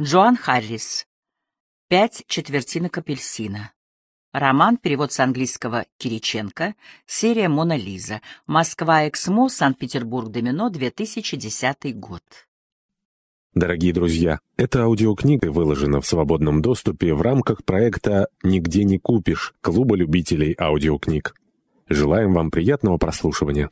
Джоан Харрис. «Пять четвертинок апельсина». Роман, перевод с английского Кириченко, серия «Мона Лиза», Москва, Эксмо, Санкт-Петербург, Домино, 2010 год. Дорогие друзья, эта аудиокнига выложена в свободном доступе в рамках проекта «Нигде не купишь» Клуба любителей аудиокниг. Желаем вам приятного прослушивания.